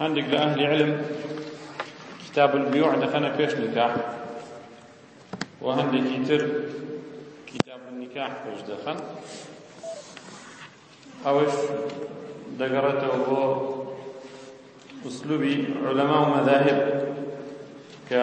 هەندێک لە ئەهلی علم کتاب البیوع دەخەنە پێش نکاح و هەندێکی تر کتاب النکاح پێش دەخەن ئەوەش دەگەڕێتەوە بۆ ئوسلوبی علەما و مەذاهب کە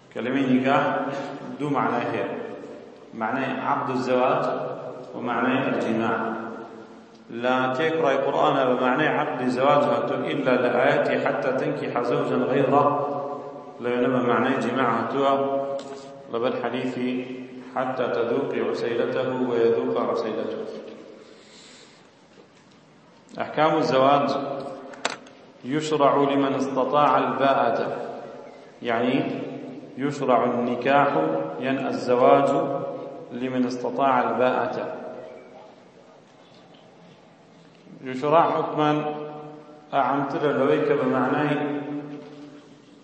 كلمة نكاح دو معنى هي معنى عقد الزواج ومعنى الجماع لا تقرأ القرآن بمعنى عقد الزواج إلا لآياتي حتى تنكح زوجا غيره لما معنى جماعة توا لبل حديثي حتى تذوق عسيلته ويذوق عسيلته أحكام الزواج يشرع لمن استطاع الباءة يعني يشرع النكاح ين الزواج لمن استطاع الباءة يشرع حكما أعمتر لويك بمعناه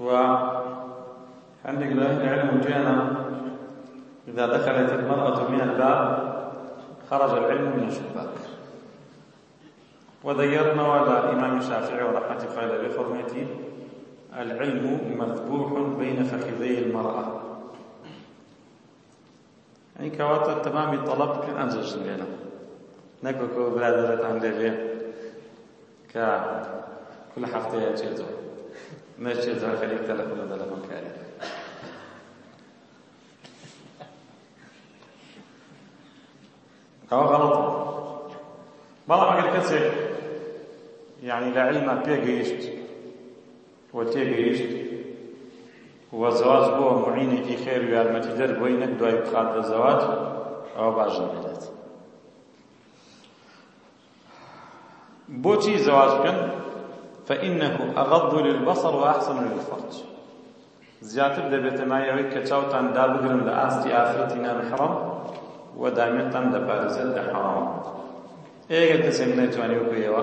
و عندك ذلك العلم جانا إذا دخلت المرأة من الباب خرج العلم من الشباك وذيرنا على إمام الشافعي ورحمة الله بفرمته العلم مذبوح بين فخذي المرأة ئەی کەواتە تەمامی تەڵەب بکەن ئەم جەژن بێنە نەک وەکۆ برادەرەتان دەبێ کە کل هەفتەیە چێتەوە نەچێتەوە خەریک تەلەفۆن لە تەلەفۆنکاری ئەوە غەڵەتە بەڵام ئەگەر کەسێک یعنی لە عیلما پێگەیشت و تێگەیشت و زەواج بۆ موعینێکی خێر و یارمەتیدەر بۆی نەک دوای بخات لە زەواج ئەوە باش نەبێت بۆچی زەواج بکەن فإنه أغض للبصر وأحسن للفرج زیاتر دەبێتە مایەوەی کە چاوتان دابگرن لە ئاستی ئافرەتی نامحڕم و دامێتان دەپارێزێت لە حەڕام ئێگە کەسێک نەیتوانی بگویەوە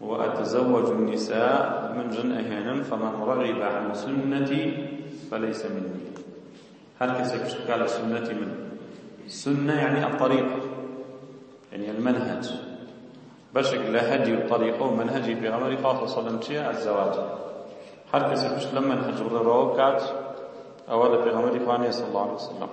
واتزوج النساء من ژن ئەهێنم فمن رغب عن سنتی فلیس منی هەر کەسێک پشت بکات لە سنەتی من سنە یعنی الطريق یعنی المنهج بەشێک لە هەدی و طریقە و منهجی پێغەمبەری خوا صلی الله چیە الزواج هەر کەسێک پشت لە منهج و ڕێڕەوە بکات ئەوە لە پێغەمبەری خوا نیە صلی الله علیه وسلم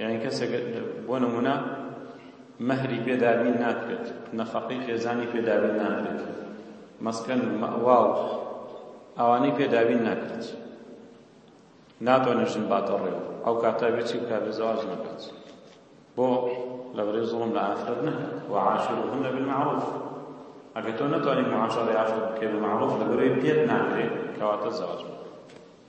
یعنی کەسێک بۆ نمونە مەهری پێدابین ناکرێت نەفەقەی خێزانی پێدابین ناکرێت مەسکەن و مەوا و ئەوانەی پێدابین ناکرێت ناتوانێت ژن باتە ڕێوە ئەو کاتا بێچی بکات بە زەواج نەکات بۆ لە بەرێ زوڵم لە ئافرەت نەکات و عاشرهن بالمعروف ئەگەر تۆ نەتوانێت معاشرەی ئافرەت بکەیت بە معروف لە بەرێ پێت ناکرێت کەواتە زەواج بکەیت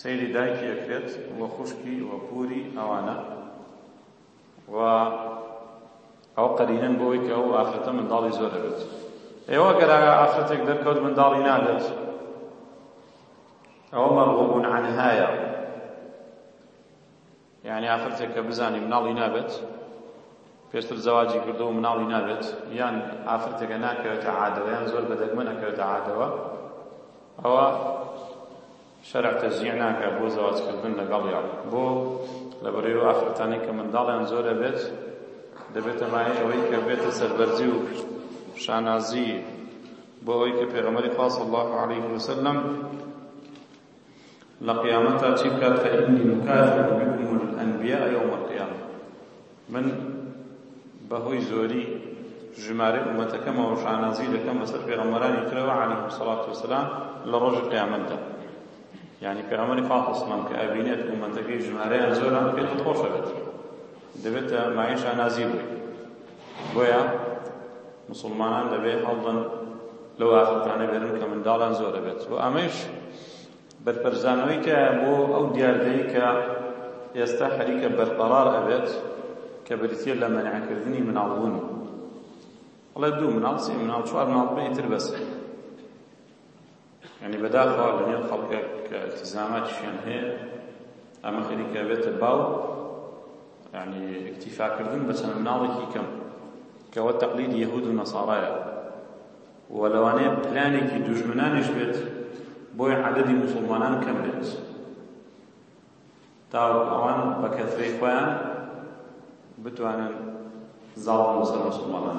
سەیری دایکی ئەکرێت و خوشکی و پوری ئەوانە و ئەو قەرینەن بۆی کە ئەو ئافرەتە منداڵی زۆر دەبێت ئێوە گەراگە ئافرەتێک دەرکەوت منداڵی نابێت ئەوە مەرغوبون عنهایە یانی ئافرەتێک کە بزانی مناڵی نابێت پێشتر زەواجی کردو مناڵی نابێت یان ئافرەتێکە ناکەوێتە عادەوە یان زۆر بەدەگمە نەکەوێتە عادەوە ئەوە شەرع تەزیع ناکە بۆ زەواجکردن لەگەڵیان بۆ لە بەڕێوە ئافرەتانی کە منداڵیان زۆرە بێت دەبێتە مایە ئەوەی کە بێتە سەربەرزی و شانازی بۆ ئەوەی کە پێغەمەری خوا صلی الله علیه وسلم لەقیامەتا چی بکات فإنی مکافر بکم الانبیاء یوم القیامە من بەهۆی زۆری ژمارە ئومەتەکەمەوە شانازی دەکەم بەسەر پێغەمبەرانی ترەوە عەلەیه سەڵات وسلام لە ڕۆژی قیامەتدا یعنی پێغەمبەری پاک سڵام کە ئەبینێت ئومەتەکەی ژمارەیان زۆرە پێی خۆشە بێت دەبێتە مایەی شانازی بۆی بۆیە مسلمانان دەبێت هەڵدەن لەو ئافرەتانە بێرن کە منداڵیان زۆر دەبێت و ئەمەش بەرپەرزانەوەی کە بۆ ئەو دیاردەی کە ئێستا خەریکە بەرقەرار ئەبێت کە بریتە لە مەنعکردنی مناڵبوون بڵێ دوو مناڵ سێ مناڵ چوار مناڵ بێ تر بەسێ یانی بەداخەوە لە نێو خەڵکێک کە ئیلتیزاماتیشیان هەیە ئەمە خەریکە بێتە باو یعنی اکتیفاکردن بە چەند مناڵێکی کەم کەەوە تەقلید یهود و نەسارایە و لەوانەیە پلانێکی دوژمنانیش بێت بۆی عددی مسلمانان کەم بێت تا ئەوان بە کەسرەی خۆیان بتوانن زاڵ مسلمانان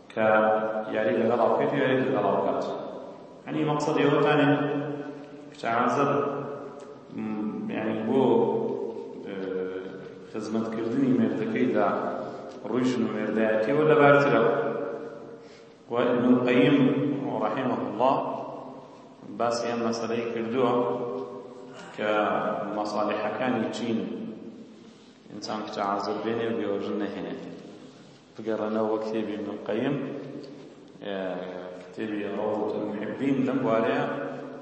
کە یاری لەگەڵا بکەیت و یاری لەگەڵا بکات یعنی مەقصد ئێوەتانێ کچە عازر یعنی بۆ خزمەتکردنی مێردەکەیدا ڕووی ژن و مێردایەتیەوە لەبارترە و ابن القیم رحمه الله باسی ئەم مەسەلەی کردووە کە مەساڵحەکانی چین ئینسان کچە عازر بێنێ و بێوەژن نەهێنێت بگەڕێنەوە بۆ کتێبی ابن القیم کتێبی ڕەوت المحبین لەم بوارەیە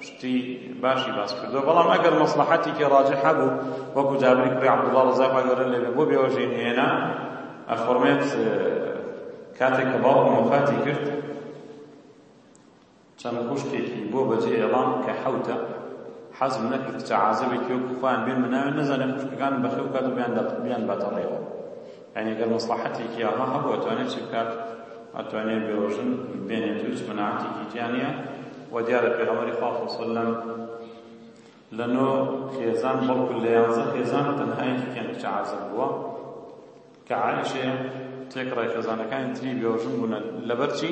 شتی باشی باس کردو بەڵام ئەگەر مەسلحەتێکی ڕاجح هەبوو وەکو جابری کوڕی عەبدوڵڵا ڕەزای پاک گەورە لێ بۆ بێوەژین هێنا ئەفەرمێت کاتێک کە باوکم وەفاتی کرد چەند خوشکێکی بۆ بەجێ هێڵام کە حەوتە، حەزم نەکرد کچە عازەبێکی وەکو خۆیان بێن بە ناوێ نەزانێ خوشکەکانم بەخێو بکات و بیانباتە ڕێوە. یانی گەر مەسڵەحەتێکی ئاها هەبوو ئەتوانێ چی بکات؟ ئەتوانێ بێوەژن بێنێت و هیچ مەناعەتێکی تیا نیە و دیارە پێغەمبەری خوا صلی الله علیه و سلم لە نۆ خێزان بەڵکو لە یانزە خێزان تەنها یەکێکیان کچە عازب بووە کە عائشەیە تێکڕای خێزانەکانی تری بێوەژن بوونە لەبەر چی؟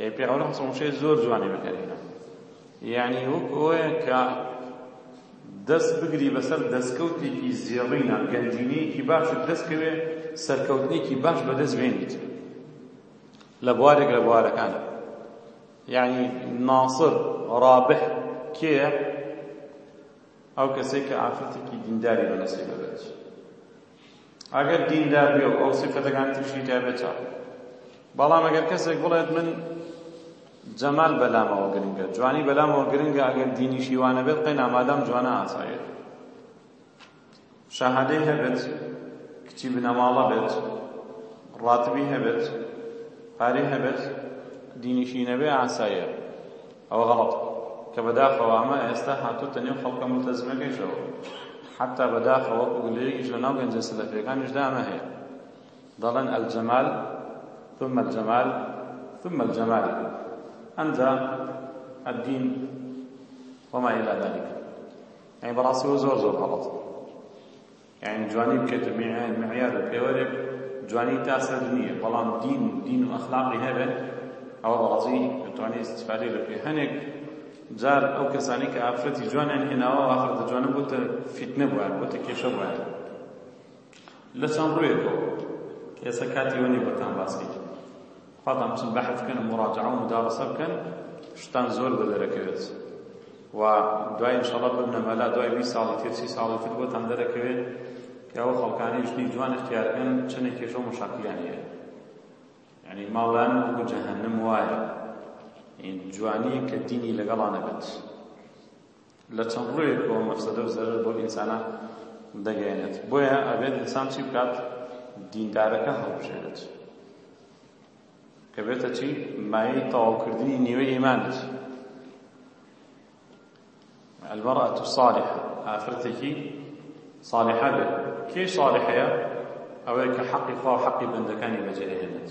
ئێ پیاوەکەم سەوچەی زۆر جوانی بەکەرهێنا یعنی وەک ئەوەیە کە دەست بگری بەسەر دەستکەوتێکی زێڕینە گەنجینەیەکی باشت دەستکەوێ سەرکەوتنێکی باش بەدەست بێنیت لە بوارێک لە بوارەکان یعنی ناصر رابح کێیە ئەو کەسێک کە ئافرەتێکی دینداری بەنەسیبە ئەگەر دیندار بێ و ئەو سیفەتەکانی تریشی تایبەتە. بەڵام ئەگەر کەسێک بڵێت من جەمال بەلامەوە گرنگە، جوانی بەلامەوە گرنگە، ئەگەر دینیشی وا نەبێت قەینا مادام جوانە ئاسایە. شەهادەی هەبێت، کچی بنەماڵە بێت، ڕاتبی هەبێت، پارەی هەبێت، دینیشی نەبێ ئاسایە. ئەوە غەڵەتە کە بەداخەوە ئەمە ئێستا هاتۆتە نێو خەڵکە مولتەزمەکەیشەوە حەتا بەداخەوە وەکو گلەیەکیش لە ناو گەنجە سەلەفیەکانیشدا ئەمە هەیە دەڵێن الجمال ثم الجمال ثم الجمال ئەنجا الدین وما إلى ذلك يعني بەڕاستی زۆر زۆر غەڵەتە یانی جوانی بکەیتە میعیار میعیار و پێوەرێک جوانی تا سەر نییە بەڵام دین و دین و ئەخلاقی هەبێت ئەوە بەڕازی دەتوانێت استفادەی لە پێ هەنێک جار ئەو کەسانی کە ئافرەتی جوانیان هێناوە ئافرەتە جوانە بۆتە فیتنە بوویان بۆتە کێشە بوویان لە چەند ڕوویەکەوە ئێستا کاتی وەنی بەتان باسکەیت خواتان بچن بەحث بکەن و مراجعە و مدارسە بکەن شتان زۆر بەدەرەکەوێت و دوای انشاءالله ببنە مەلا دوای بیست ساڵی تر سی ساڵی تر بۆتان دەرەکەوێت کە ئەو خەڵکانی ژنی جوان اختیارکەن چەندێک کێشە و مشاکلیان هەیە یعنی ماڵیان وەکو جەهەنم وایە جوانی کە دینی لەگەڵا نەبێت لە چەند ڕوویەکەوە مەفسەدە و زەرەر بۆ ئینسانە دەگەیەنێت بۆیە ئەبێت ئینسان چی بکات دیندارەکە هەڵبژێرێت کە بێتە چی مایەی تەواوکردنی نیوەی ئیمانێت المرأة الصالحة ئافرەتێکی صالحە بێت کێ صالحەیە ئەوەیە کە حەقی خوا و حەقی بەندەکانی بەجێهێنێت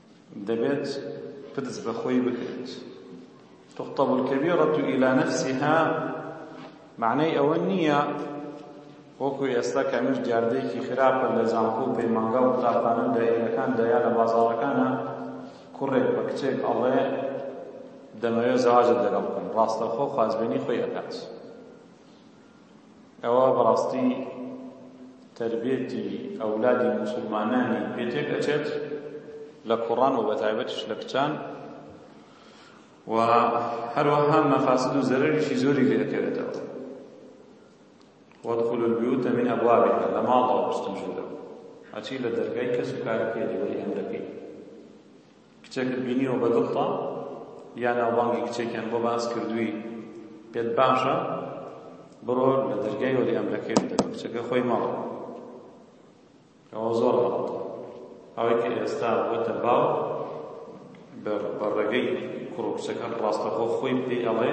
دەبێت پرس بە خۆی بکرێت تخطب الكبيرة إلى نفسها معنی ئەوە نییە وەکو ئێستا کەمیش دیاردەیەکی خراپە لە زانکۆ و پەیمانگا و قوتابخانە و دایرەکاندا یا لە بازاڕەکانە کوڕێک بە کچێک ئەڵێ دەمەوێت زەواجت لەگەڵ بکەم ڕاستەخۆ خوازبێنی خۆی ئەکات ئەوا بەڕاستی تەربێتی ئەولادی موسڵمانانی پێ تێک ئەچێت لە کوڕان و بەتایبەتیش لە کچان و هەروەها مەفاسد و زەرەریشی زۆری لێ دەکەوێتەوە وەدخول البیوت من ئەبوابها لە ماڵەوە بستن ژوورەوە ئەچی لە دەرگای کەس و کارەکەی لەوەی ئەمرەکەی کچێکت بینیوە بە دڵتە یا ناوبانگی کچێکیان بۆ باس کردووی پێت باشە بڕۆ لە دەرگای وەلی ئەمرەکەی بدە کچەکە خۆی ماڵە ئەوە زۆر غەڵەتە ئەوەی کە ئێستا بۆتە باو بە ڕێگەی کوڕ و کچەکان ڕاستەخۆ خۆی پێی ئەڵێ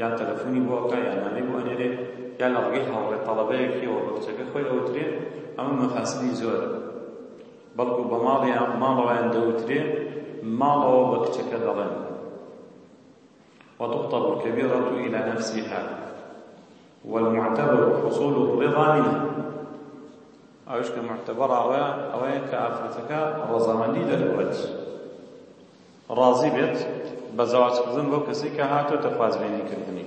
یان تەلەفۆنی بۆ ئەکا یان نامەی بۆ ئەنێرێ یان لە ڕێگەی هاوڕێ تەڵەبەیەکیەوە بە کچەکە خۆی ئەوترێ ئەمە مەفاسدی زۆرە بەڵکو بە ماڵی یان ماڵەوەیان دەوترێ، ماڵەوە بە کچەکە دەڵێن، وتخطب الكبيرة إلى نفسها والمعتبر حصول الرضا منها ئەوش کە معتبر ئەوەیە ئەوەیە کە ئافرەتەکە ڕەزامەندی دەربێت ڕازی بێت بە زەواجکردن بۆ کەسی کە هاتۆتە خوازبێنی کردنی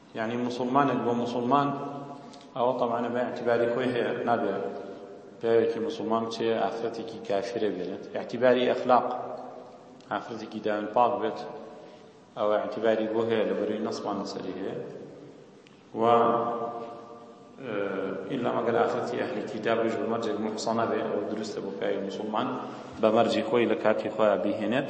یانی موسوڵمانێک بۆ موسوڵمان ئەوە طبعا بە اعتباری خۆی هەیە نابێت پیاوێکی موسوڵمان بچێ ئافرەتێکی کافرە بێنێت اعتباری ئەخلاق ئافرەتێکی داوێن پاک بێت ئەوە اعتباری بۆ هەیە لە بەروی نەسمان لەسەری هەیە و إلا مەگەر ئافرەتی ئەهلی کتاب بێژ بە مەرجێک محسەنە بێ ئەوە دروستە بۆ پیاوی موسڵمان بە مەرجی خۆی لە کاتی خۆیان بیهێنێت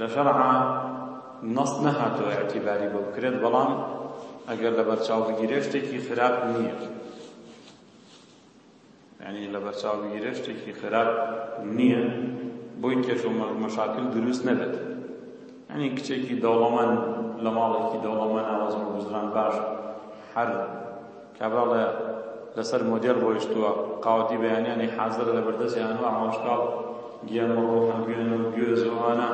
لە شەرعا نەص نەهاتووە ئیعتیباری بۆ بکرێت، بەڵام ئەگەر لەبەرچاو بگیرێت شتێکی خراپ نییە، یانی لەبەرچاو بگیرێت شتێکی خراپ نییە بۆی کێش و مەشاکل دروست نەبێت، یانی کچێکی دەوڵەمەند لە ماڵێکی دەوڵەمەند ئاوا زۆر گوزران باشە، هەر کابرا ڵە لەسەر مۆدێل ڕۆیشتووە، قاوەتی بەیانیانی حازرە لە بەردەستی ئانوە عەوشکاڵ، گیان و ڕۆحم گوێن و گوێز و ئەوانە،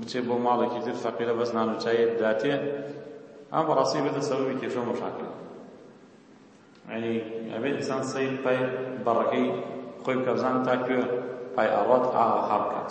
بچێ بۆ ماڵێکی تر فەقیرە بەس نان و چایی بداتێ، ئەمە بەڕاستی بێتە سەبەبی کێشە و مەشاکل. یانی ئەبێ ئینسان سەیر پای بەڕەکەی خۆی بکات بزانێت تا کوێ پای ئاوات ئاوەها بکات.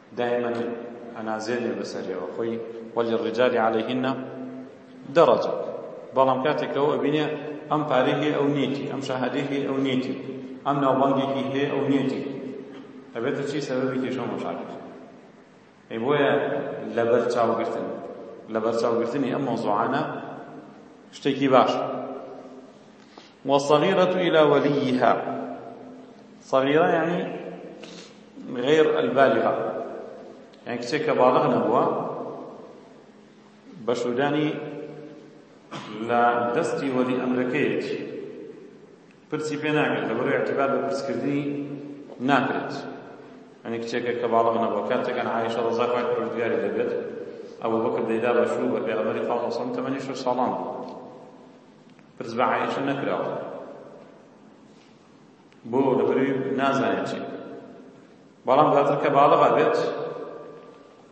دائما ئەنازێنێ بەسەریەوە خۆی وللرجال علیهن درجە بەڵام کاتێک ئەو ئەبینێ ئەم پارەی هەیە ئەو نیەتی ئەم شەهادەی هەیە ئەو نیەتی ئەم ناوبانگێکی هەیە ئەو نیەتی ئەبێتە چی سەبەبی کێشە مەشاکل ئەی بۆیە لەبەر چاوگرتن لەبەر چاوگرتنی ئەم مۆزوعانە شتێکی باشە والصغیرە الی ولیها صغیرە یعنی غیر البالغە یعنی کچێک کە باڵغ نەبووە بەشودانی لە دەستی وەلی ئەمرەکەیەتی پرسی پێ ناکرێت لەبەر اعتبار بە پرسکردنی ناکرێت ئەنی کچێکە کە باڵغ نەبووە کاتێکان عایشە ڕەزا پاک پرودگاری دەبێت ئەوە بەکر دەیدا بە شوو بە پێغەمبەری خوا سەڵسەم تەمەنی شەش ساڵان بوو پرس بە عائشە نەکراوە بۆ لەبەروی نازانێت چی بەڵام دواتر کە باڵغا بێت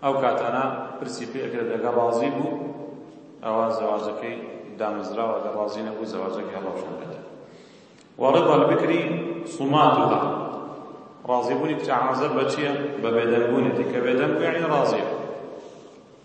ئەو کاتانە پرسی پێ ئەکرێت دەگە ڕازی بوو ئەوە زەواجەکەی دامەزراوە دە ڕازی نەبوو زەواجەکەی هەڵەشن بێت وەڕێدا لە بکری سوماتوها ڕازیبوونی کچە عازەر بە چییە بە بێدەنگبوونێتی کە بێدەنگ یعنی ڕازیە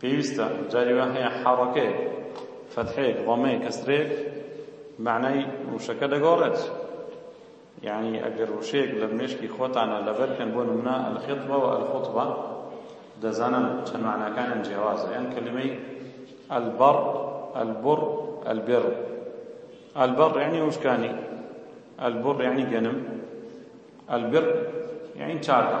پێویستە جاری وا هەیە حەڕەکەیەک، فەتحەیەک، ضەمەیەک، کەسرەیەک مەعنای وشەکە دەگۆڕێت. یەعنی ئەگەر وشەیەک لە مێشکی خۆتانە لەبەر کەن بۆ نمونە الخطبە و الخطبە دەزانن چەند مەعناکانیان جیاوازە یان کەلیمەی البر البر البر البر یعنی وشکانی البر یعنی گەنم البر یعنی چاکە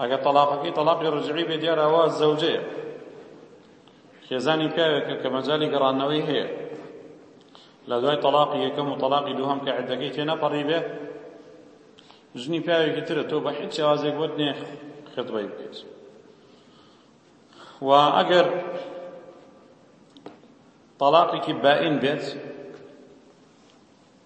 ئەگەر تەڵاقەکەی تەڵاقی رجعی بێ دیارە ئەوە زەوجەیە خێزانی پیاوێکە کە مەجالی گەڕانەوەی هەیە لە دوای تەڵاقی یەکەم و تەڵاقی دووهەم کە عدەکەی تێ نەپەڕی بێ ژنی پیاوێکی ترە تۆ بە هیچ شێوازێک بۆت نێ خطبەی بکەیت و ئەگەر تەڵاقێکی بائین بێت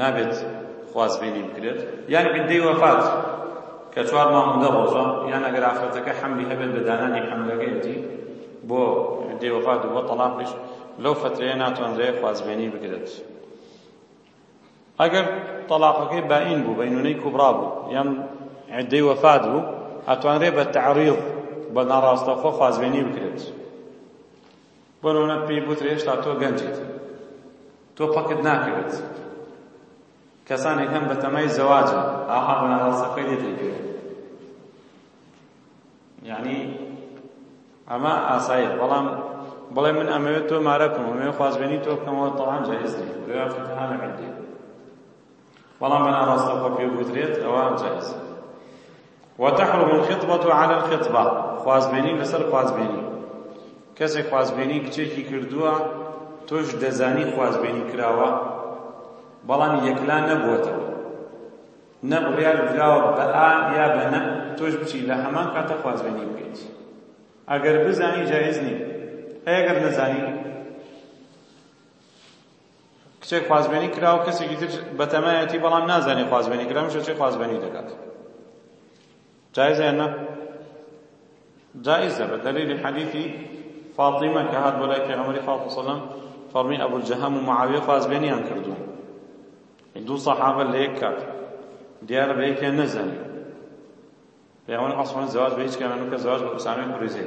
نابێت خوازبێنی بکرێت یان عیدەی وەفات کە چوار مانگ و دە ڕۆژە یان ئەگەر ئافرەتەکە حەملی هەبێت بە دانانی حەملەکەیەتی بۆ عیدەی وەفات و بۆ تەڵاقیش لەو فترەیە ناتوانرێت خوازبێنی بکرێت ئەگەر تەلاقەکەی باین بوو بەینونەی کوبرا بوو یان عدەی وەفات بوو ئەتوانرێت بە تعریض بە ناڕاستەخۆ خوازبێنی بکرێت بۆنمونە پێی بوترێ هێشتا تۆ گەنجیت تۆ پەکت ناکەوێت کەسانێک هەم بەتەمای زەواجن ئاها بەناوەسەکەی لێتێکێ یعنی ئەمە ئاسایە بەڵام بڵێ من ئەمەوێت تۆ مارە بکەم ئەمەوێت خوازبێنی تۆ بکەمەوە تەوان جایز نیە لێوا فقهانە عندي بەڵام بە ناڕاستەو خۆ پێ بوترێت ئەوە جایزە وتحرم الخطبة على الخطبة خوازبێنی لەسەر خوازبێنی کەسێک خوازبێنی کچێکی کردووە تۆش دەزانی خوازبێنی کراوە بەڵام یەکلا نەبووەتەوە نە بڕیار دراوە بە ئا یا بە نە تۆش بچی لە هەمان کاتە خوازبێنی بکەیت ئەگەر بزانی جایز نییە ئەگەر نەزانی کچێک خوازبێنی کرا و کەسێکی تر بەتەمایەتی بەڵام نازانێت خوازبێنی کرا میشە چێ خوازبێنی دەکات جایزە یان نا جائزە بە دلیلی حەدیثی فاطمە کە هات بۆ لای پێغەمبەری خوا سەلەم فەرمی ئەبول جەهەم و معاویە خوازبێنیان کردو دوو صحابە لە یەک کات دیارە بە یەکیان نەزانی پێغەمبەر عثمان زواج بە هیچ کەمێنوکە زواج بە ئوسامە کوریزەی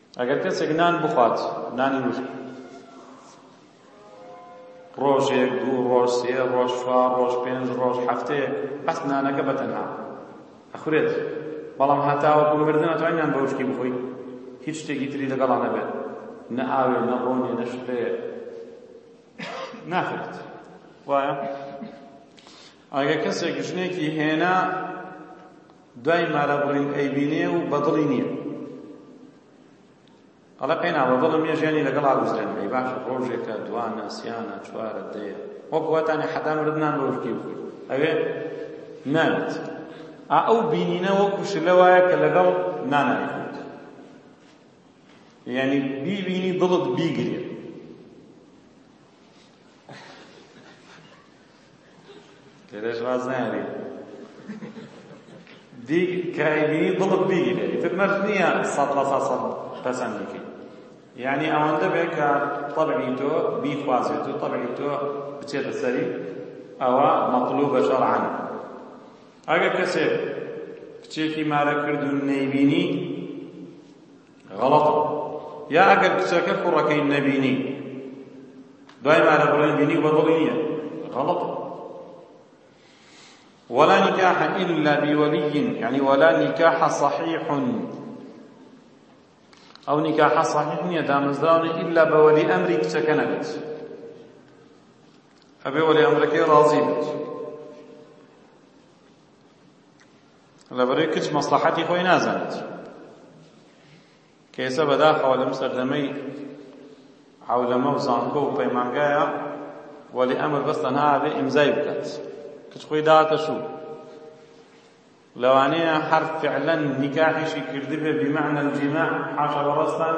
ئەگەر کەسێک نان بخوات، نانی وشک، ڕۆژێک، دوو ڕۆژ، سێ ڕۆژ، چوار ڕۆژ، پێنج ڕۆژ، هەفتەیەک، بەس نانەکە بە تەنها ئەخورێت، بەڵام هەتاوەکو مردن ناتوانی نان بە وشکی بخۆی، هیچ شتێکی تری لەگەڵا نەبێت، نە ئاوێ، نە ڕۆنێ، نە شتێ، ناخورێت. وایە؟ ئەگەر کەسێک ژنێکی هێنا، دوای مارا بڕین ئەیبینێ و بەدڵی نییە ئەڵە قەینا بەدڵم نیە ژیانی لەگەڵ ئاگوزرێن ئەی باش ڕۆژێکە دوانە سیانە چوارە دەیە وەک واتانێ حەدان ردنان ڕۆژکی بکەیت ئەوێ ناوێت ئەو بینینە وەکو شلە وایە کە لەگەڵ ناناوێت یعنی بیبینی دڵت بیگرێت لێرەش ڕاز ناری دی کای بینی دڵت بیگیرێ تر مەرج نییە سەد لە سەد سەد پەسەند بکەی یعنی ئەوەندە بێ کە طبعی تۆ بیخوازێت و طبعی تۆ بچێتە سەری ئەوە مەطلوبە شەرعەن ئەگەر کەسێک کچێکی مارە کرد و نەیبینی غەڵەتە یا ئەگەر کچەکە کوڕەکەی نەبینی دوای مارە بڕێن بینی بە دڵی نییە غەڵەتە ولا نكاح إلا بولي يعني ولا نكاح صحيح ئەو نیکاحە صحیح نییە دامەزراونی ئیلا بە وەلی ئەمری کچەکە نەبێت ئەبێ وەلی ئەمرەکەی ڕازی بێت لەبەرەی کچ مەسڵەحەتی خۆی نازانێت کە ئێستا بەداخەوە لەم سەردەمەی عولەمە و زانکۆ و پەیمانگایە وەلی ئەمر بەس تەنها بێ ئیمزای بکات کچ خۆی داتە شوو لەوانەیە هەر فعلا نیکاحیشی کردبێ بمعنى الجماع حاشا بەڕستان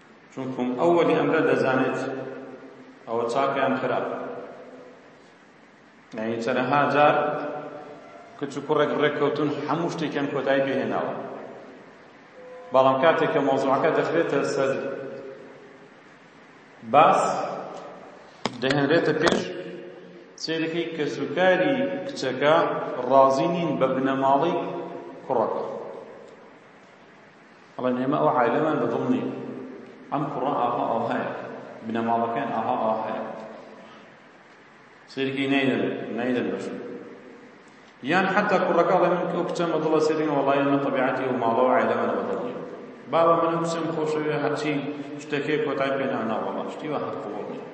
چونکم ئەو وەلی ئەمرە دەزانێت ئەوە چاکە یان خراپ یعنی چەنەها جار کچ و کوڕێک ڕێککەوتون هەموو شتێکیان کۆتایی پێهێناوە بەڵام کاتێک کە مۆزوعەکە دەخرێتە سەر باس دەهێنرێتە پێش سێرەکەی کەسوکاری کچەکە ڕازی نین بە بنەماڵەی کوڕەکە ئەڵێن ئێمە ئەو عایلەمان بە دڵ نییە ئەم کوڕە ئاها ئاهایە بنەماڵەکەیان ئاها ئاهایە سیرگی نەیدەن نەیدەن بەشن یان حتا کوڕەکە ئەڵێ من ئەو کچەمە دڵە سێبین وەڵای من طبیعەتی و ماڵەوە عایلەمان بە دڵ نییە باوە من کچم خۆشەوێ هەرچی شتەکەی کۆتای پێ ناناوەڵا شتی وە هەر قوڵ نییە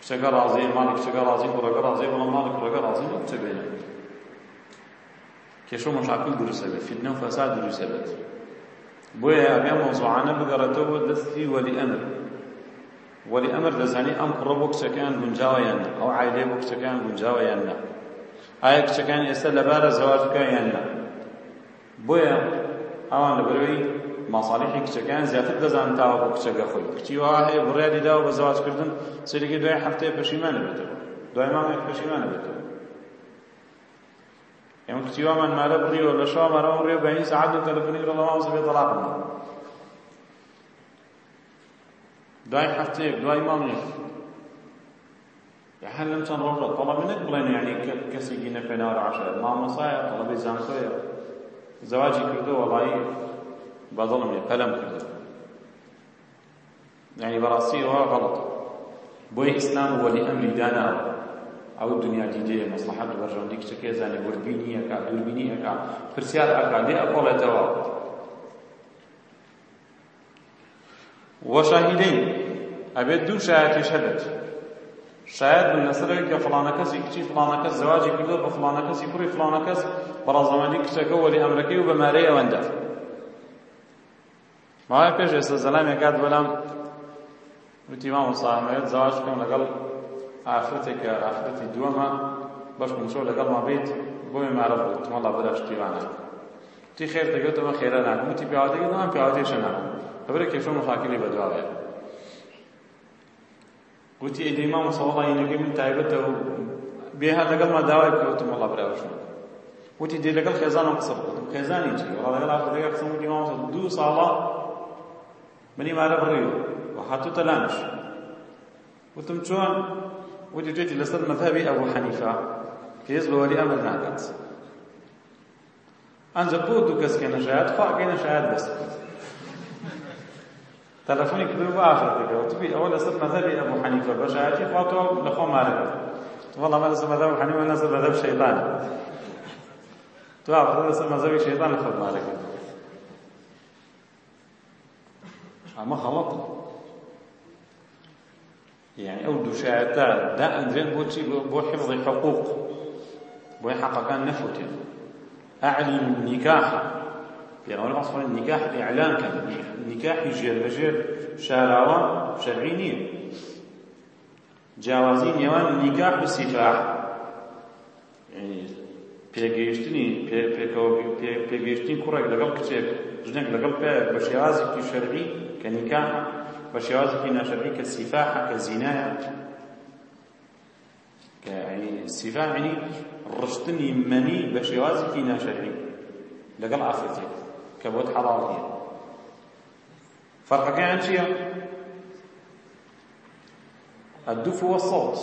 کچەکە ڕازی ماڵی کچەکە ڕازی کوڕەکە ڕازی بەڵام ماڵی کوڕەکە ڕازی کچە بێنە کێشە و مەشاکل دروست ئەبێت فیتنە و فەساد دروست ئەبێت بۆیە ئەبێ مەوزوعانە بگەڕێتەوە دەستی وەلی ئەمر وەلی ئەمر دەزانی ئەم کوڕە بۆ کچەکەیان گونجاوە یان نا ئەو عایلەیە بۆ کچەکەیان گونجاوە یان نا ئایا کچەکان ئێستا لەبارە زەواج بکە یان نا بۆیە ئەوان لەبەرەوەی ماساڵحی کچەکان زیاتر دەزان تاوە بۆ کچەکە خۆی کچی وا هەیە بڕیاری داوە بە زەواجکردن سەرێکی دوای هەفتەیە پەشیمانە بێتەوە دوای ماوەیەک پەشیمانە بێتەوە ئێمە کچی وامان مارە بڕیەوە لە شەوا مارەوە ڕێ بە هیچ سەعات و تەلەفۆنی بڕە لەوان زەبێ تەڵاق بن دوای هەفتەیەک دوای ماڵێک هەر لەم چەند ڕۆژە تەڵەبی نەک بڵێن یعنی کەسێکی نەپێناوە عەشە مامۆسایە تەڵەبی زانکۆیە زەواجی کردو وەڵایی بەدڵم لێ پەلەم کردو یانی بەڕاستی ئەوە غەڵەتە بۆیە ئیسلام وەلی ئەمری داناوە ئەو دنیا دیدەیە مەسلحەت و بەرژەوەندی کچەکە ئەزانێ وردبینی ئەکا دووربینی ئەکا پرسیار ئەکا لێ ئەکۆڵێتەوە وەشاهیدەی ئەبێت دوو شایەتیش هەبێت شاید بن لەسەرەوەی کە فڵانە کەسی کچی فڵانە کەس زەواجی کردووە بە فڵانە کەسی کوڕی فڵانە کەس بەڕازەوەندی کچەکە وەلی ئەمرەکەی و بەمارەی ئەوەندە ماوەی پێش ئێستا زەلامێک هات بەلام وتی مامۆستا ئەمەوێت زەواج بکەم لەگەڵ ئافرەتێک کە ئافرەتی دووەمە بەش من چۆ لەگەڵما بیت بۆێ مارە بوو تمەڵا بەرە شتیوانە تی خێر دەگەوتەوە خێرا ناکەم وتی پیاوەتەکە نام پیاوەتێشە ناکەم لەبەرە کێشۆ مخاکلی بەدواوەیە گوتی ئەی دەی مامۆستا وەڵا ئینەکەی من تایبەتە و بێ هات لەگەڵما داوای بکە وتم وەڵا براوەش ناکەم وتی دێ لەگەڵ خێزانم قسە بکەم خێزانی چی وەڵا لەگەڵ ئافرەتەکە قسەم وتی مامۆستا دوو ساڵە منی مارە بڕیوە و هاتوتە لامش وتم چۆن وتی جێتی لەسەر مەذهبی ئەبو حەنیفە پێز بەوەری ئەمر ناکات ئەنجا بۆ دوو کەس کەنە شایەت خۆ ئەگەینە شایەت بەس تەلەفۆنی کردن بۆ ئاخر دەکەوە تبی ئەوە لەسەر مەذەبی ئەبو حەنیفە بە شایەتی خوا تۆ لە خۆ مارەکە والله من لەسەر مەذەب حەنیفە لەسەر مەذەب شەیطان تو ئاخر لەسەر مەذەبی شەیطان لە خۆ مارەکە ئەمە خەڵەتە یانی ئەو دوو شایەتە دائەنرێن بۆچی بۆ حفظی حقوق بۆی حەقەکان نەفوتێن ئەعلین نیکاح پێغەمبەر باس فەرمووی نیکاح ئیعلان کەن نیکاحی ژێر بە ژێر شاراوە شەرعی نییە جیاوازی نێوان نیکاح و سیفاح پێگەیشتنی پێگەیشتنی کوڕێک لەگەڵ کچێک ژنێک لەگەڵ پیاوێک بە شێوازێکی شەرعی کە نیکاحە بە شێوازێکی ناشەرعی کە سیفاحە کە زینایە کە سیفاح یعنی ڕشتنی مەنی بە شێوازێکی ناشەرعی لەگەڵ ئافرەتێک کە بۆت حەڵاڵ نییە فەرقەکەیان چیە؟ الدف والصوت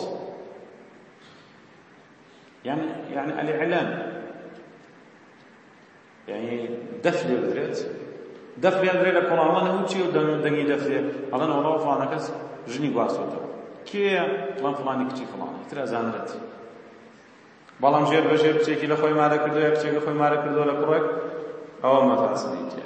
يعني يعني الإعلان يعني دف لێ بدرێت دەف لێ درێ لە کوڕاوانە و چی و دەنگی دەفێ ئەڵەن ئەوڵا فڵانە کەس ژنی گواستۆتەوە کێ فڵان فڵانی کچی فڵان تر ئەزانێت بەڵام ژێر بە ژێر کچێکی لە خۆی مارە کردو یا کچێک لە خۆی مارە کردو لە کوڕێک ئەوە مەفاسدی تێ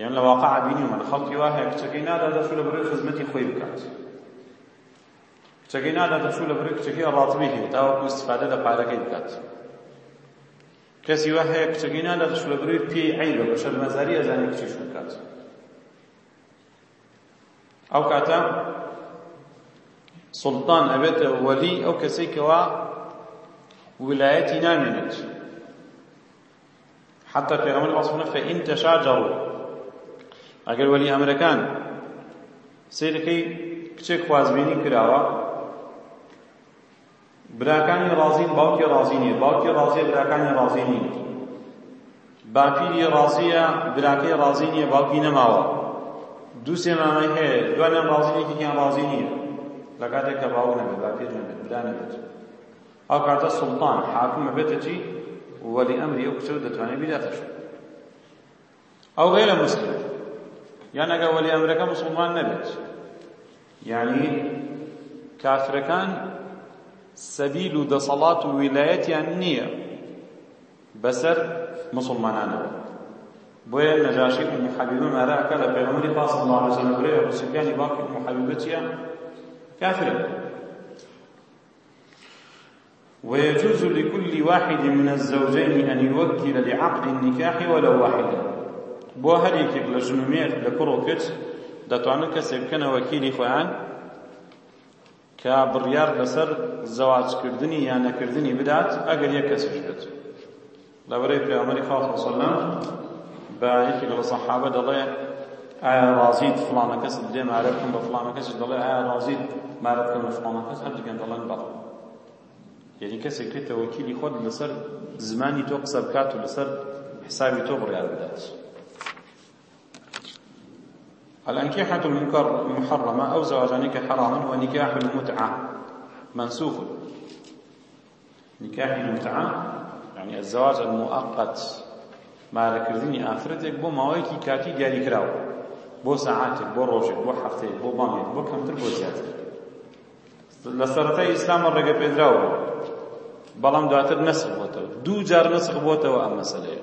یان لە واقع بینیومەن خەڵکی وا هەیە کچەکەی نادا دەرچوو لە بەرەوەی خزمەتی خۆی بکات کچەکەی نادا دەرچوو لە بەرەوەی کچەکەی ڕاتبی هەیە تاوەکو استفادە لە پارەکەی بکات کەسی وا هەیە کچەکەی نادا دەرچوو لە بەرەوەی پێی عەیبە بە شەرمەزاری ئەزانێت کچیش بکات ئەو کاتە سلطان ئەبێت وەلی ئەو کەسێکەوە ولایەتی نامێنێت حتی پێغەمبەر علیه السلام فإن تشاجروا ئەگەر وەلی ئەمرەکان سیرەکەی کچێک خوازبینی کراوە براکانی ڕازین باوکی ڕازی نیە باوکی ڕازیە براکانی ڕازی نین باپیری ڕازیە براکەی ڕازی نیە باوکی نەماوە دوو سێ مامای هەیە دوانیان ڕازی یەکێکیان ڕازی نیە لە کاتێک کە باوک نەبێت باپیر نەبێت برا نەبێت ئەو کاتە سوڵتان، حاکم، ئەبێتە چی؟ وەلی ئەمری ئەو کچە و دەتوانێت بیداتە شوێن ئەو غێرە موسلیم یان ئەگەر وەلی ئەمرەکە مسلمان نەبێت یعنی کافرەکان سەبیل و دەسەڵات و ویلایەتیان نییە بەسەر مسلمانانەوە بۆیە نەجاشی و محەبیبە ماراکە لە پێغەمبەری خوا صلی الله علیه وسلم برێ ئەبو سفیانی باوکی محەبیبە چییە کافرە ويجوز لكل واحد من الزوجين أن يوكل لعقد النكاح ولو واحدا بۆ هەر یەکێک لە ژن و مێرد لە کوڕ و کچ دەتوانن کەسێک بکەنە وەکیلی خۆیان کە بڕیار لەسەر زەواجکردنی یا نەکردنی بدات ئەگەر یەک کەسیش بێت لەبارەی پێغەمبەری خوا صلی اللە علیە و سەللەم بە یەکێک لە سەحابە دەڵێ ئایا ڕازیت فڵانە کەس بدێ مارە بکەم بە فڵانە کەسیش دەڵێ ئایا ڕازیت مارە بکەم لە فڵانە کەس هەردووکیان دەڵێن بەڵێ یعنی کەسێک بێتە وەکیلی خۆت لەسەر زمانی تۆ قسە بکات و لەسەر حسابی تۆ بڕیار بدات الأنكحة المحرمة أو زواجانك حراما ونكاح المتعة منسوخ نیکاحی متعە یعنی الزواج المؤقت مارەکردنی ئافرەتێک بۆ ماوەیەکی کاتی دیاریکراوە بۆ سەعاتێک بۆ ڕۆژێک بۆ هەفتەیەک بۆ مانگێک بۆ کەمتر بۆ زیاتر لە سەرەتای ئیسلامە ڕێگە پێدراوە بەڵام دواتر نەسخ بۆتەوە دوو جار نەسخ بۆتەوە ئەم مەسەلەیە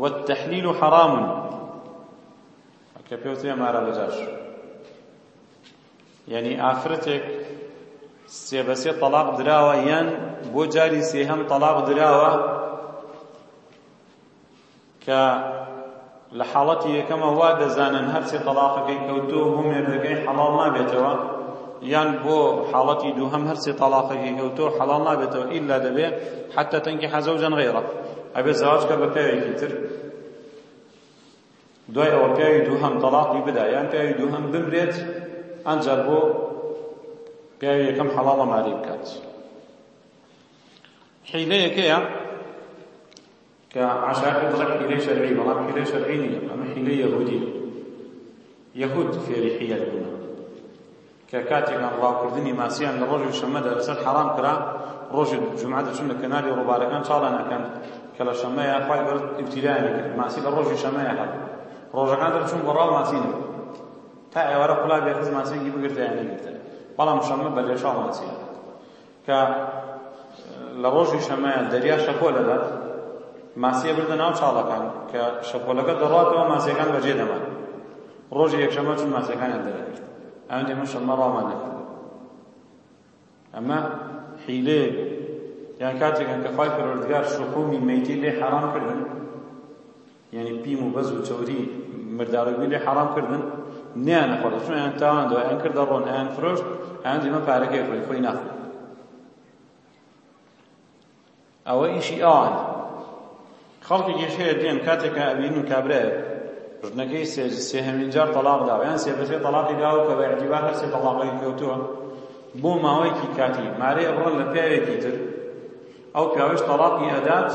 والتحلیل حرام کە پێوترێ مارە بەجاش یعنی ئافرەتێک سێ بە سێ تەلاق دراوە یان بۆ جاری سێهەم تەلاق دراوە کە لە حاڵەتی یەکەمە وا دەزانن هەرچێ تەلاقەکەی کەوتو هەمێردەکەی حەڵاڵ نابێتەوە یان بۆ حاڵەتی دووهەم هەر سێ تاڵاقەکەی کەوتەوە حەڵاڵ نابێتەوە ئیلا دەبێ حەتە تەنکی حەزەوجەن غەیڕە ئەبێ زەواج کە بە پیاوێکی تر دوای ئەوە پیاوی دووهەم تەڵاقی بدا یان پیاوی دووهەم بمرێت ئەنجا بۆ پیاوی یەکەم حەڵاڵە ماری بکات حیلەیەکەیە کە عەشایەر پێی دەڵێن حیلەی شەرعی بەڵام حیلەی شەرعی نییە ئەمە حیلەی یەهودیە یەهود فێری حیلەت بوون کە کاتێکان ڕاوکردنی ماسیان لە ڕۆژی شەمەدا لەسەر حەرام کرا ڕۆژی جمعە دەچون لە کەناری ڕووبارەکان چاڵان ئەکەن کە لە شەمەیە خوای گەورە ئیبتیلایان کرد ماسی لە ڕۆژی شەمەیە هەبوو ڕۆژەکان دەچون بۆ ڕاو ماسی نەبوو تا ئێوارە قولا بێخز ماسیەکی بگرتە یان نەگرتە بەڵام شەمە بە لێشاڵ ماسیە کە لە ڕۆژی شەمەیە دەریا شەپۆل دەدات، ماسییە بردە ناو چاڵەکان، کە شەپۆلەکە دەڕاتەوە ماسییەکان بەجێ دەمەن، ڕۆژی یەکشەمە چوون ماسییەکانیان دەرەکرد، ئەوەندی من شەمە ڕامان نەکردەوە، ئەمە حیلەیەک بوو، یان کاتێکیان کە خوای پەروەردگار شوحومی مەیتی لێ حەرام کردن، یانی پیم و بەز و چەوری مردارە گوێ لێ حەڕام کردن نیانە خۆڕ چون ئەیان تاوان دەوە ئەیان کردە ڕۆن ئەیان فرۆشت ئەیان جمە پارەکەی خۆی خۆی ناخۆ ئەوە ئیشی ئەوان خەڵکێکیش هەیە دێن کاتێکە ئەبینن کابرایە ژنەکەی سێهەمین جار تەلاق داوە یان سێبەسێ تەلاقی داوە کە بە ئەجیبا هەر سێ تەلاقەی کەوتووە بۆ ماوەیەکی کاتی مارەی ئەبڕن لە پیاوێکی تر ئەو پیاوەش تەلاقی ئەدات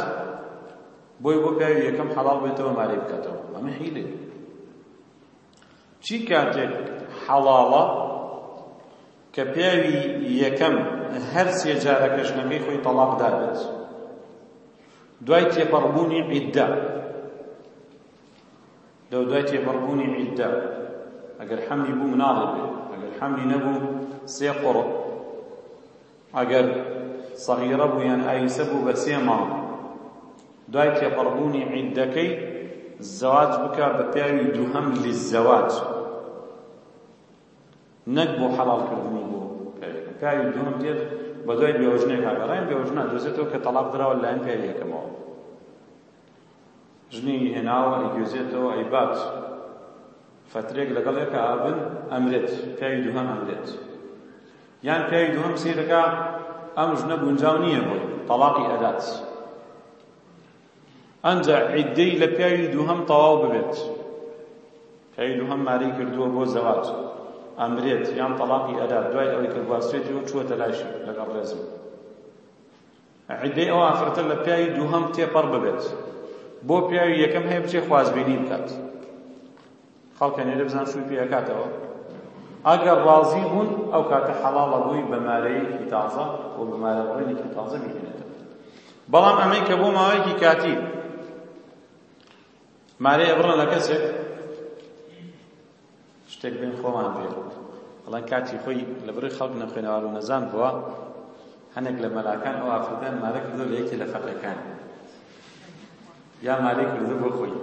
بۆیە بۆ پیاوی یەکەم حەڵاڵ بێتەوە مارەی بکاتەوە ئەمە حیلەی چی کاتێک حەڵاڵە کە پیاوی یەکەم هەر سێ جارە کەژنەکەی خۆی تەڵاق دابێت دوای تێپەڕبوونی عیددا لەو دوای تێپەڕبوونی عیددا ئەگەر حەملی بوو مناڵی بێت ئەگەر حەملی نەبوو سێ قڕ ئەگەر سەغیرە بوو یان ئایسە بوو بە سێ مانگ دوای تێپەڕبوونی عیددەکەی زەواج بکا بە پیاوی دووهەم للزواج نەک بۆ حەڵاڵ کردنی بۆ پیاوی دووهەم دێت بە دوای بێوەژنێک هاگەڕێن بێوەژنا دۆزێتەوە کە تەڵاق دراوە لەلایەن پیاوی یەکەمەوە ژنی هێناوە ئەیگوێزێتەوە ئەیبات فترێک لەگەڵ یەکە ئابن ئەمرێت پیاوی دووهەم ئەمرێت یان پیاوی دووهەم سیرەکە ئەم ژنە گونجاو نییە بۆی تەڵاقی ئەدات ئەنجا عیدەی لە پیاوی دووهەم تەواو ببێت پیاوی دووهەم ماری کردووە بۆ زەواج ئەمرێت یان تەڵاقی ئەدا دوای ئەوەی کە گواستێتی و چووەتە لایش لەگەڵ ڕێزم عیدەی ئەو ئافرەتە لە پیاوی دووهەم تێپەڕ ببێت بۆ پیاوی یەکەم هەیە بچێ خوازبینی بکات خەڵکە نێرە بزان شووی پێ ئەکاتەوە ئەگەر ڕازی بوون ئەو کاتە حەڵاڵە بووی بەمارەیەکی تازە و بەمارە بڕێنێکی تازە بینێتەوە بەڵام ئەمەی کە بۆ ماوەیەکی کاتی مارەیە بڕە لە کەسێک شتێک بێن خۆمان بێ ئەڵەن کاتی خۆی لە بڕی خەڵک نەخوێنەوار و نەزان بووە هەنێک لە مەلاکان ئەو ئافرەتان مارە کردو لە یەکی لە فەقەکان یا مارەی کردو بۆ خۆی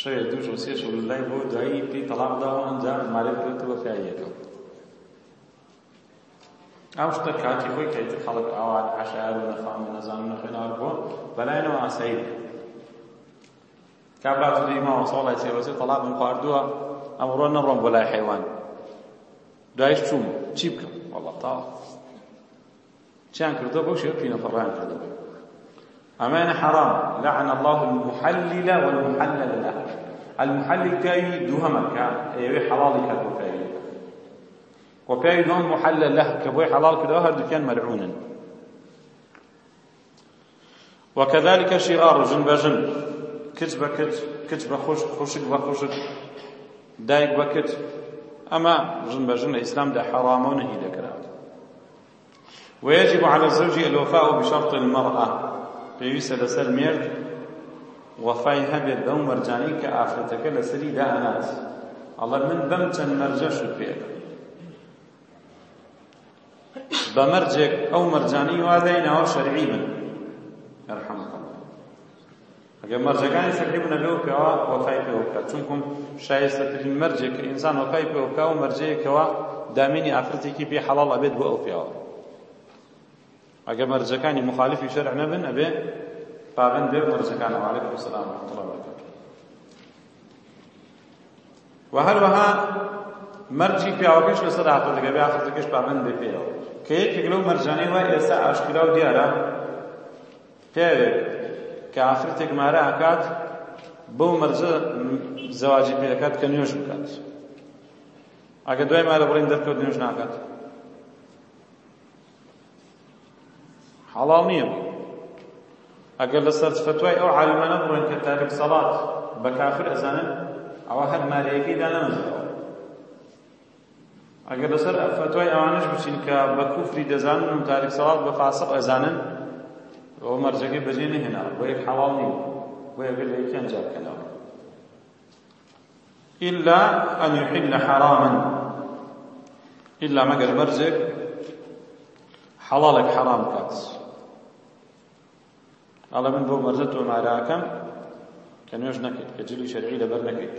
شەوێ دوو شەو سێ شەو لای بۆ دوایی پێی تەڵاق داوە ئەنجام مارەی کردو بە پیاویەکەوە ئەو شتە کاتی خۆی کە ئیتر خەڵک ئاوا عەشایەر و نەفام و نەزان و نەخوێنەوار بووە بەلایەنەوە ئاسایی بوو کابرا تو دەی ماوە ساڵای سێوەسێ تەڵابم خواردووە ئەمڕۆ نەڕۆم بۆ لای حەیوان دوایش چووم چی بکەم وەڵڵا تاوە چیان کردەوە بەو شێوە پینەفەڕان کردەوە ئەمانە حەرام لعن الله المحلل والمحلل له المحلل پیاوی دووهەمە کە ئەوێ حەڵاڵی کات بۆ پیاوی وە پیاوی دووەم محللە کە بۆی حەڵاڵ کردەوە هەردووکیان مەلعونن وكذلك شغار جن بجن کچ بە کچ کچ بە خوشک خوشک بە خوشک دایک بە کچ ئەمە ژن بە ژن لە ئیسلامدا حەرامە و نەهی دەکرا ویجب علی الزوج الوفاء بشرط المرأة پێویستە لەسەر مێرد وەفای هەبێت بەو مەرجانەی کە ئافرەتەکە لەسەری دائەنات ئەڵێ من بەم چەند مەرجە شت پێ بە مەرجێک ئەو مەرجانەی وادای ناوە شەرعی من ئەگەر مەرجەکانی سەر کەوتنە لەو پیاوە وەفای پێوە بکات چونکم شایستەترین مەرجێک کە ئینسان وەفای پێوە بکا و مەرجەیەکەوە دامێنی ئافرەتێکی پێ حەڵاڵ ئەبێت بۆ ئەو پیاوە ئەگەر مەرجەکانی مخالفی شەرع نەبن ئەبێ پابەند بێ مەرجەکانەوە عەلەیکم السلام ورحمە الله وبرکاته و هەروەها مەرجی پیاوەکەش لەسەر ئافرەتەکە بێ ئافرەتەکەش پابەند بێ پێیەوە کە یەکێک لەو مەرجانەی وای ئێستا ئاشکرا و دیارە پیاوێک کە ئافرەتێک مارە ئەکات بەو مەرجە زەواجی پێ ئەکات کە نوێژ بکات ئەگە دوای مارە بڕین دەرکەوت نوێژ ناکات حەڵاڵ نییە ئەگەر لە سەر فتوای ئەو عالمانە بڕۆین کە تارک سەڵات بە کافر ئەزانن ئەوە هەر مارەیەکەی دانەمەزەوە ئەگەر لەسەر فتوای ئەوانەش بچین کە بە کوفری دەزانن و تاریک سەڵات بە فاسق ئەزانن ئەوە مەرجەکەی بەجێ نەهێنا بۆ یەک حەڵاڵ نییە بۆ یەکە لە یەکیان جیا بکەنەوە إلا أن يحل حراما إلا مەگەر مەرجێک حەڵاڵێک حەرام بکات ئەڵە من بۆ مەرجە تۆماراکەم کە نوێژ نەکەیت کە جلی شەرعی لەبەر نەکەیت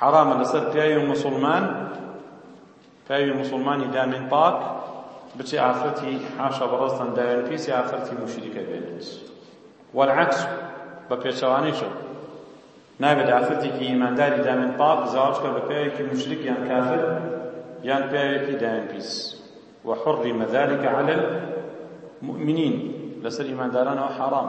حەڕامە لەسەر پیاوی موسوڵمان پیاوی موسوڵمانی دامێن پاک بچێ ئافرەتی حاشا بەڕەستان داوێن پیسی ئافرەتی موشریکە بێنێت والعکس بە پێچەوانەیشە نابێت ئافرەتێکی ئیمانداری دامێن پاک زاوجکە بە پیاوێکی موشریک یان کافر یان پیاوێکی دایان پیس وحرم ذلك على المؤمنين لەسەر ئیماندارانەوە حرام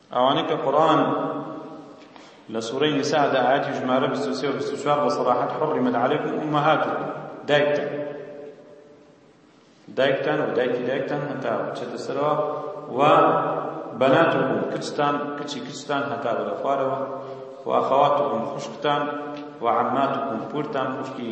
ئەوانەی کە قورئان لە سورەی نساء دا ئایەتی ژمارە بیست و سێ و بیست و چوار بە سەراحەت حرمت علیکم امهاتکم دایکتان دایکتان و دایکی دایکتان هەتا بچێتە سەرەوە و بەناتکم کچتان کچی کچتان هەتا بەرە خوارەوە و ئەخەواتکم خوشکتان و عەماتکم پورتان خوشکی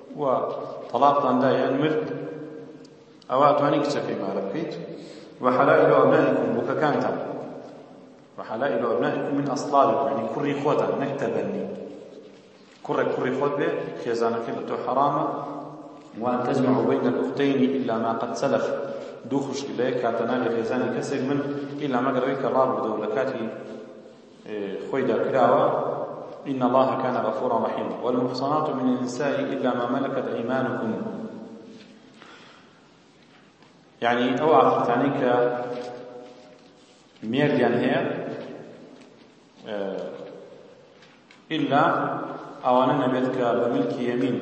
و تەڵاقتان دا یان مرد ئەوە ئەتوانی کچەکەی مارە بکەیت و حەلائیل ئەبنائیکم بووکەکانتان و حەلائیل ئەبنائیکم من ئەسڵابکم یعنی کوڕی خۆتان نەک تەبەنی کوڕێک کوڕی خۆت بێ خێزانەکەی بە تۆ حەرامە وان تجمع بین الاختین الا ما قد سلف دوو خوشک لە یەک کاتە نابێ خێزانی کەسێک من ئیلا مەگەر ئەوەی کە ڕابردەوە لە کاتی خويدا كراوة إن الله كان غفورا رحيما والمحصنات من النساء إلا ما ملكت أيمانكم يعني أو آخرتاني ك ميرديان هي إلا أوانا نبيت كبملك يمين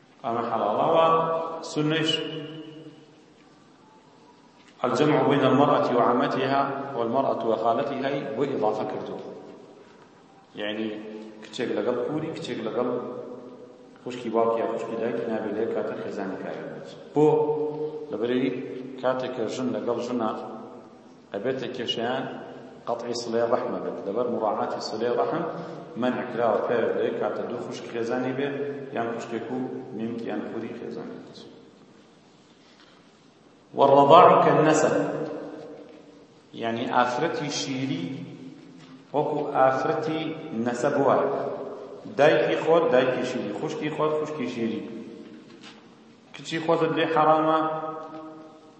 ئەمە حەڵاڵە و سوننەیش الجمع بين المرأة وعمتها والمرأة وخالتها بۆ ئیضافە کردووە یعنی کچێک لەگەڵ کوری کچێک لەگەڵ خوشکی باوکی یا خوشکی دایکی نابێت لێ کاتە خێزانی کاری بۆ لەبەرەی کاتێک کە ژن لەگەڵ ژنە ئەبێتە کێشەیان قەتعی سڵێ ڕەحم ئەبێت لەبەر مڕاعاتی سڵێ ڕەحم مەنع کراوە پیاوێک لەیەک کاتە دوو خوشک خێزانی بێ یان خوشکێک و نیمک یان خوری خێزانی بێت والرضاع كالنسب يعني آفرتي شيري وەکو ئافرەتی نەسەب وایە دایکی خۆت دایکی شیری خوشکی خۆت خوشکی شیری کچی خۆتت لێ حەرامە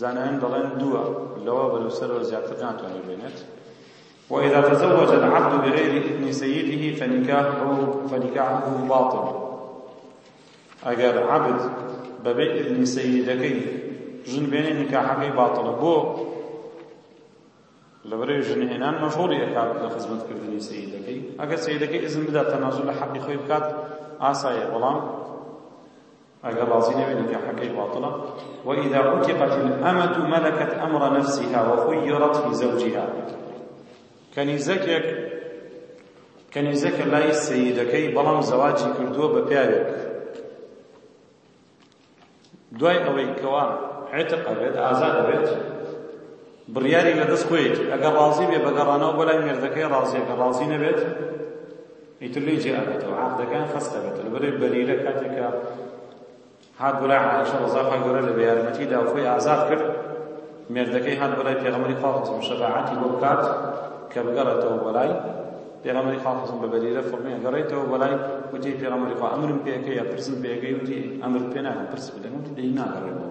زانایان دەڵێن دووە لەوە بەرەو سەرەوە زیاتر ناتوانێت بێنێت وإذا تزوج العبد بغير إذن سيده فنكاحه فنكاحه باطل ئەگەر عبد بەبێ ئذنی سەیدەکەی ژن بێنێ نکاحەکەی باطلە بۆ لەبەرەوەی ژنهێنان مەشغوڵی ئەکات لە خزمەتکردنی سەیدەکەی ئەگەر سەیدەکەی ئزن بدات تەنازول لە حەقی خۆی بکات ئاسایە بەڵام ئەگەر ڕازی نەبێت نیکاحەکەی باتڵە وإذا عتقت الأمة ملكت أمر نفسها وخيرت في زوجها کەنیزەکێک کەنیزەکە لای سیدەکەی بەڵام زەواجی کردووە بە پیاوێک دوای ئەوەی کەوا عێتق ئەبێت ئازاد ئەبێت بڕیاری لە دەست خۆیەتی ئەگەر ڕازی بێ بە گەڕانەوە بۆ لای مێردەکەی ڕازیە گەر ڕازی نەبێت ئیتر لێی جێ ئەبێتەوە عەقدەکەیان فەس دەبێتەوە لەبەرەی بەریرە کاتێکە هات بۆ لای عائشە ڕەزای خوای گەورە لە بێیارمەتیدا و خۆی ئازاد کرد مێردەکەی هات بۆ لای پێغەمبەری خوا خۆزم شەفاعەتی بۆ بکات کە بگەڕێتەوە بۆ لای پێغەمبەری خوا خۆزم بە بەریرە فەرمی ئەگەڕێتەوە بۆ لای وتی پێغەمبەری خوا ئەمرم پێکەیە پرسم پێگەی وتی ئەمرت پێ ناکەم پرس بدەم وتی دەی ناگەڕێمەوە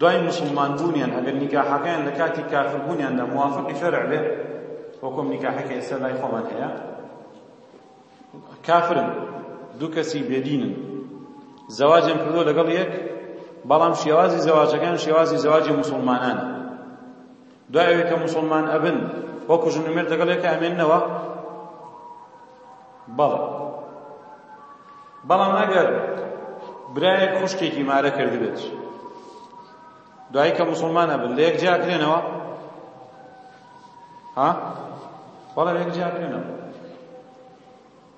دوای موسڵمان بوونیان ئەگەر نیکاحەکەیان لە کاتی کافر بوونیاندا موافقی شەرع بێ وەکۆم نیکاحەکە ئێستا لای خۆمان هەیە کافرن دوو کەسی بێدینن زەواجیان کردو لەگەڵ یەک بەڵام شێوازی زەواجەکان شێوازی زەواجی موسڵمانان دوای ئەوەی کە موسڵمان ئەبن وەکو ژن و مێرد لەگەڵ یەکە ئەمێننەوە بەڵێ بەڵام ئەگەر برایەک خوشکێکی مارە کردبێت دوایی کە مسلمان ئەبن لە یەک جیا کرێنەوە ها بەڵێ لە یەک جیا کرێنەوە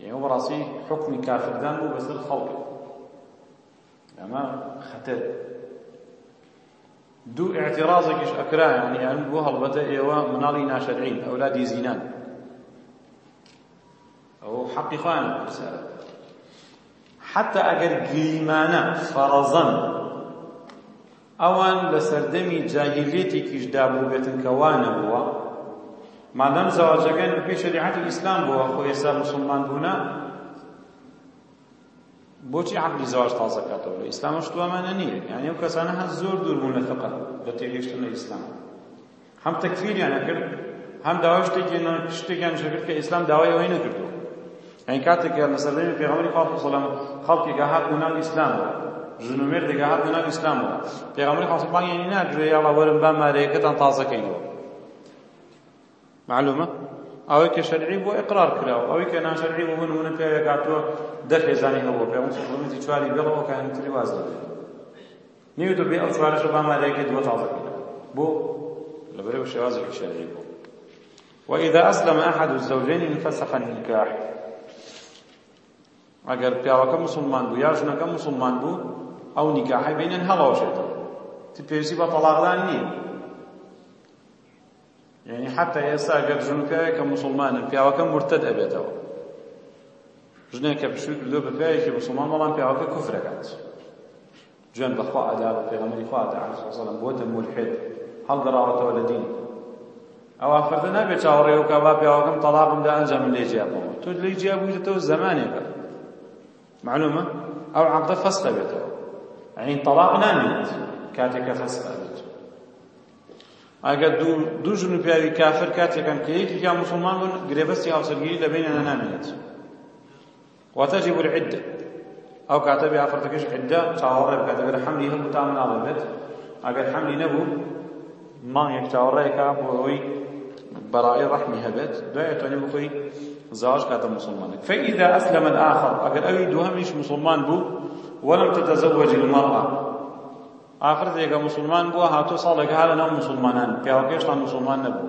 ئێمە بەڕاستی حکمی کافردان بوو بەسەر خەڵک ئەمە خەتەر دوو اعتراضێکیش ئەکرایان یان بۆ هەڵبەتە ئێوە مناڵی ناشەرعین ئەولادی زینان ئەو حەقی خۆیان پرسیارە حەتتا ئەگەر گریمانە فەڕەزەن ئەوان لە سەردەمی جاهیلیەتێکیشدا بووبێتن کە وا نەبووە مادام زەواجەکەن بەپێی شەریعەتی ئیسلام بووە خۆ ئێستا مسلمان بوونە بۆچی عقلی زەواج تازە کاتەوە لە ئیسلامەش توامانە نییە یعنی ئەو کەسانە هەست زۆر دوور بوون لە فقە لە تێگەیشتن لە ئیسلام هەم تەکفیریان ئەکرد هەم داوای شتێکیان شتێکیانش ئەکرد کە ئیسلام داوای ئەوەی نەکردووە یعنی کاتێک کە لە سەردەمی پێغەمبەری خوا صلی الله خەڵکێکە هات بۆ ناو ئیسلامەوە ژن و مێردێکە هات بۆ ناو ئیسلامەوە پێغەمبەری خوا صلی بانگیانی ناکردووە یاڵا وەرن با مارەیەکەتان تازەکەینەوە معلومە ئەوەی کە شەرعی بۆ ئقرار کراوە ئەوەی کە ناشەرعی بۆ من ونە پێوێکاتوە دەخێزانی هەبوو پێ چواری بێڵەوە کە هەنتری واز دەبێت نیو دەبێ ئەو چوارەشە با مالەیەکی دووە تازە بینە بۆ لەبەرەوە شێوازێکی شەرعی بوو وإذا أسلم أحد الزوجين انفسخ النكاح ئەگەر پیاوەکە مسلمان بوو یا ژنەکە مسلمان بوو ئەو نیکاحی بینن هەڵەوەشێتەوە تی پێویستی بە تەڵاقدان نییە یعنی حتی ئێستا گەر ژن پیاوێکە مسلمانن پیاوەکە مرتد ئەبێتەوە ژنێکە پشوی کردو بە پیاوێکی مسلمان بەڵام پیاوەکە کوفرەکات جوێن بە خوا ئەدا بە پێغەمبەری خوا ئەدا علیە سەلام بۆتە مولحید هەڵگەڕاوەتەوە لە دین ئەوە فەردە نابێت چاوەڕێ وکە با پیاوەکەم تەڵاقم دا ئەنجا من لێ جیابەوە تۆ لێ جیابوویتەوە زەمانێکە معلومە ئەو عەقدە فەسخە بێتەوە ئەین تەڵاق نامێت کاتێکە فەسخە بێت ئەگەر دوو دوو ژن و پیاوی کافر کاتێکن کە یەکێکیان موسڵمان بوون گرێبەستی هاوسەرگیری لە بینیانە نامێنێت وتجب العدە ئەو کاتە بێ ئافرەتەکەش عدە چاوەڕێ بکات ئەگەر حەملی هەبوو تا مناڵە بێت ئەگەر حەملی نەبوو مانگێک چاوەڕێکە بۆ ئەوەی بەڕای ڕەحمی هەبێت دوای تۆنی بخۆی زاوج کاتە مسلمانێک فإذا أسلم الآخر ئەگەر ئەوی دوهەمیش مسلمان بوو ولم تتزوج المرأة ئافرەتێکە مسلمان بووە هاتۆ ساڵێک هەر لەناو مسلمانان پیاوەکەشتان مسلمان نەبوو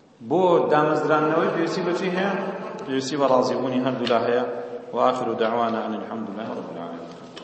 بۆ دامەزراندنەوەی پێویستی بە چی هەیە؟ پێویستی بە ڕازیبوونی هەردوولا هەیە وآخر دعوانا أن الحمد لله رب العالمين